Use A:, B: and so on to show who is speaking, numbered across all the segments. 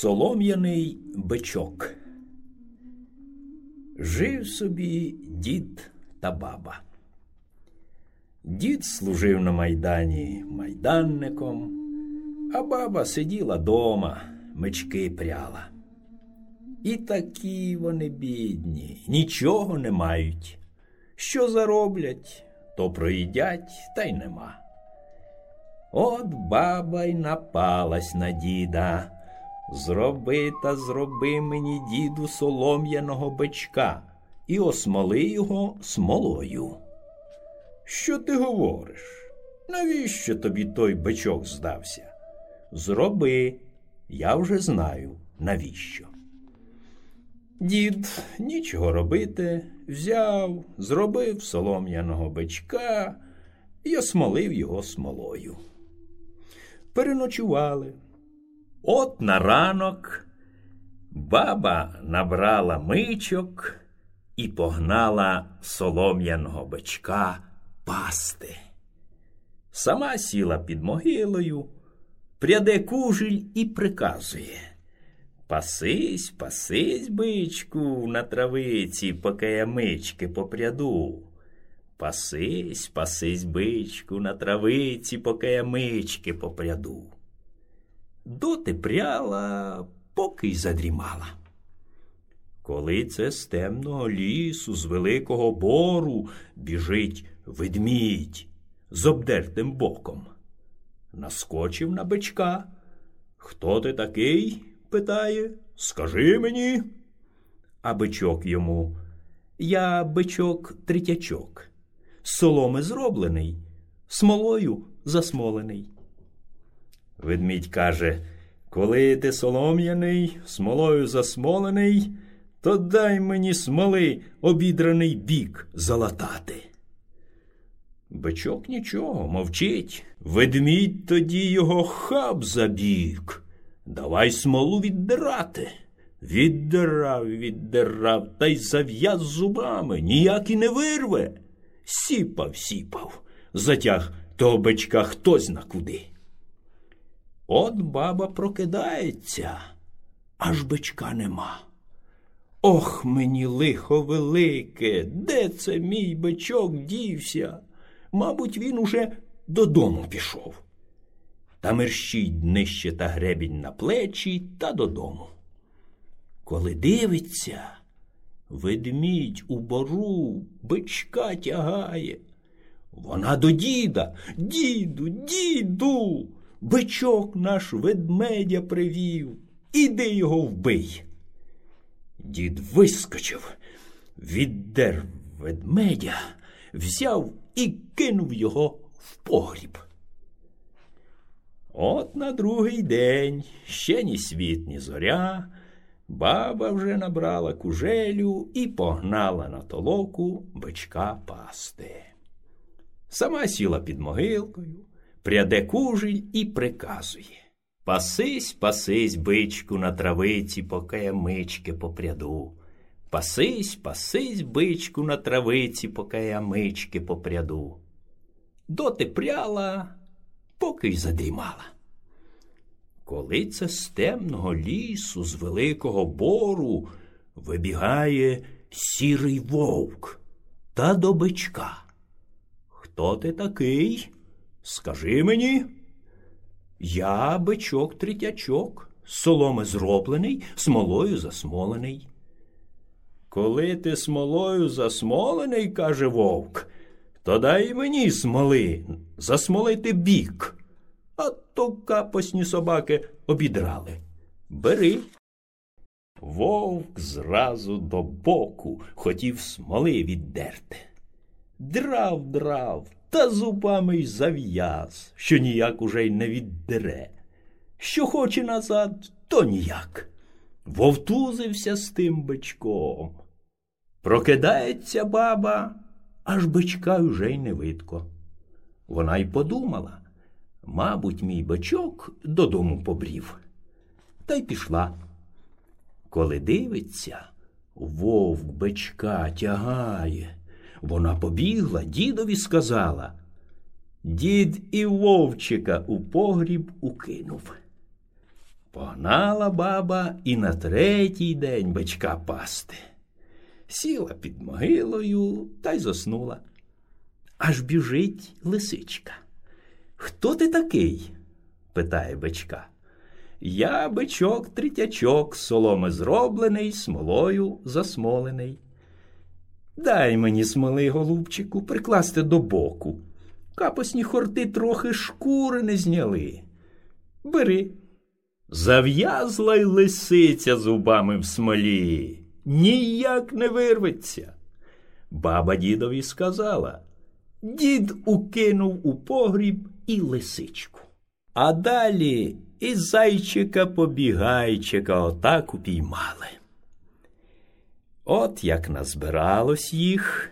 A: Солом'яний бичок. Жив собі дід та баба. Дід служив на майдані майданником, а баба сиділа дома, мечки пряла. І такі вони бідні, нічого не мають. Що зароблять, то проїдять, та й нема. От баба й напалась на діда. Зроби та зроби мені, діду, солом'яного бичка і осмоли його смолою. Що ти говориш? Навіщо тобі той бичок здався? Зроби, я вже знаю, навіщо. Дід нічого робити, взяв, зробив солом'яного бичка і осмолив його смолою. Переночували. От на ранок баба набрала мичок і погнала солом'яного бичка пасти. Сама сіла під могилою, пряде кужель і приказує Пасись, пасись, бичку, на травиці, поки я мички попряду. Пасись, пасись, бичку, на травиці, поки я мички попряду доти пряла, поки й задрімала. Коли це з темного лісу, з великого бору біжить ведмідь з обдертим боком. Наскочив на бичка. Хто ти такий? питає. Скажи мені. А бичок йому. Я бичок третячок, соломи зроблений, смолою засмолений. Ведмідь каже, коли ти солом'яний, смолою засмолений, то дай мені смоли обідраний бік залатати. Бичок нічого, мовчить. Ведмідь тоді його хаб забік. Давай смолу віддирати. Віддирав, віддирав, та й зав'яз зубами, ніяк і не вирве. Сіпав, сіпав, затяг того бичка хтось на куди. От баба прокидається, аж бичка нема. Ох, мені лихо велике, де це мій бичок дівся? Мабуть, він уже додому пішов. Та мерщить нижче та гребінь на плечі та додому. Коли дивиться, ведмідь у бору бичка тягає. Вона до діда, діду, діду бичок наш ведмедя привів. Іди його вбий. Дід вискочив, віддер ведмедя, взяв і кинув його в погріб. От на другий день ще ні світ, ні зоря. Баба вже набрала кужелю і погнала на толоку бичка пасти. Сама сіла під могилкою, пряде кужель і приказує Пасись, пасись, бичку, на травиці, поки я мички попряду. Пасись, пасись, бичку, на травиці, поки я мички попряду. Доти пряла, поки й задрімала. Коли це з темного лісу, з великого бору вибігає сірий вовк та до бичка. Хто ти такий? Скажи мені, я бичок третячок, соломи зроблений, смолою засмолений. Коли ти смолою засмолений, каже вовк, то дай мені смоли засмолити бік, а то капосні собаки обідрали. Бери. Вовк зразу до боку хотів смоли віддерти. Драв, драв, та зубами й зав'яз, що ніяк уже й не віддере. Що хоче назад, то ніяк. Вовтузився з тим бичком. Прокидається баба, аж бичка вже й не видко. Вона й подумала мабуть, мій бичок додому побрів. Та й пішла. Коли дивиться, вовк бичка тягає. Вона побігла, дідові сказала. Дід і вовчика у погріб укинув. Погнала баба і на третій день бичка пасти. Сіла під могилою та й заснула. Аж біжить лисичка. Хто ти такий? питає бичка. Я бичок третячок, соломи зроблений, смолою засмолений. Дай мені смоли, голубчику, прикласти до боку. Капосні хорти трохи шкури не зняли. Бери. Зав'язла й лисиця зубами в смолі, ніяк не вирветься. Баба дідові сказала. Дід укинув у погріб і лисичку. А далі і зайчика побігайчика отак упіймали. От як назбиралось їх,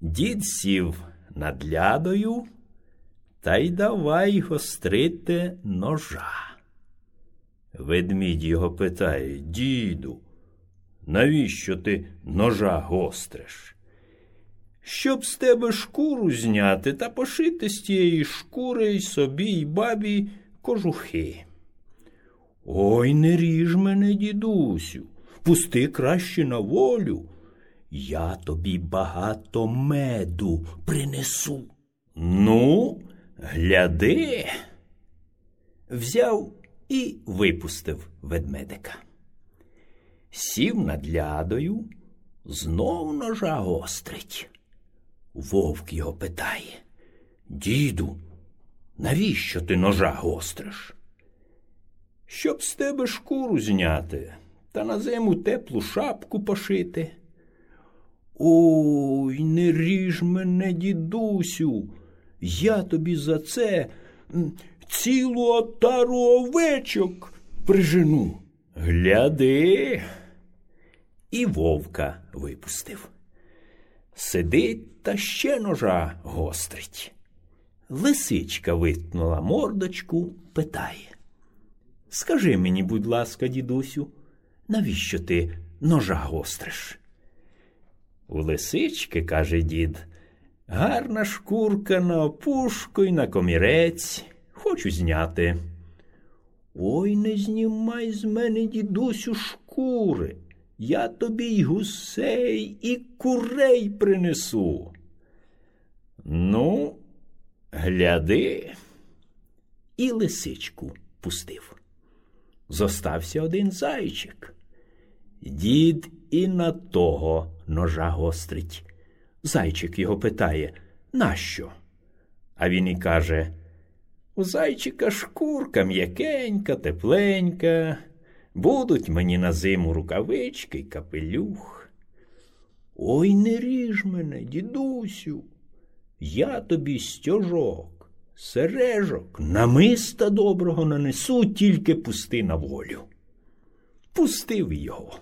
A: дід сів над лядою та й давай гострити ножа. Ведмідь його питає Діду, навіщо ти ножа гостриш? Щоб з тебе шкуру зняти та пошити з тієї шкури й собі й бабі кожухи. Ой, не ріж мене, дідусю, пусти краще на волю. Я тобі багато меду принесу. Ну, гляди. Взяв і випустив ведмедика. Сів над лядою, знов ножа гострить. Вовк його питає Діду, навіщо ти ножа гостриш? Щоб з тебе шкуру зняти та на зиму теплу шапку пошити. Ой, не ріж мене, дідусю, я тобі за це цілу отару овечок прижену. Гляди. І вовка випустив. Сидить та ще ножа гострить. Лисичка витнула мордочку, питає. Скажи мені, будь ласка, дідусю, навіщо ти ножа гостриш? У лисички, каже дід, гарна шкурка на опушку й на комірець. Хочу зняти. Ой, не знімай з мене, дідусю, шкури. Я тобі й гусей і курей принесу. Ну, гляди, і лисичку пустив. Зостався один зайчик. Дід і на того ножа гострить. Зайчик його питає, нащо? А він і каже у зайчика шкурка м'якенька, тепленька. Будуть мені на зиму рукавички й капелюх. Ой не ріж мене, дідусю, я тобі стяжок, сережок, намиста доброго нанесу, тільки пусти на волю. Пустив його.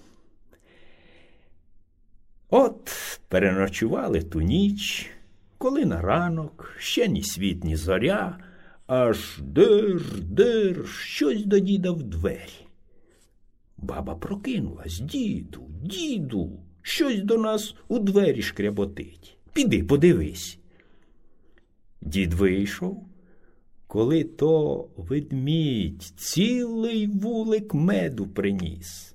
A: От переночували ту ніч, коли на ранок ще ні світ, ні зоря, аж дир, дир, щось до діда в двері. Баба прокинулась. Діду, діду, щось до нас у двері шкряботить. Піди, подивись. Дід вийшов, коли то ведмідь цілий вулик меду приніс.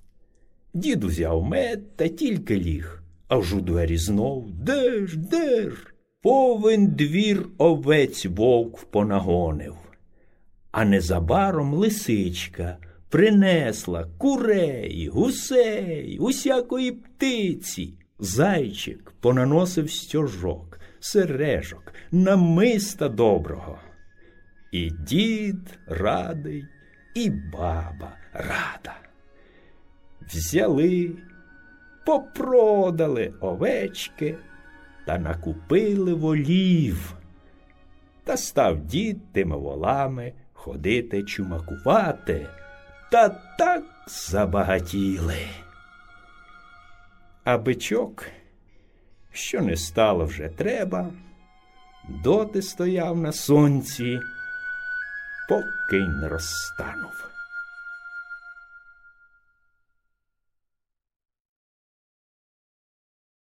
A: Дід узяв мед та тільки ліг, аж у двері знов дер, дер. Повен двір овець вовк понагонив, а незабаром лисичка принесла курей, гусей, усякої птиці. Зайчик понаносив стяжок, сережок, намиста доброго. І дід радий, і баба рада. Взяли, попродали овечки та накупили волів. Та став дід тими волами ходити чумакувати та так забагатіли. А бичок, що не стало вже треба, доти стояв на сонці, поки не розтанув.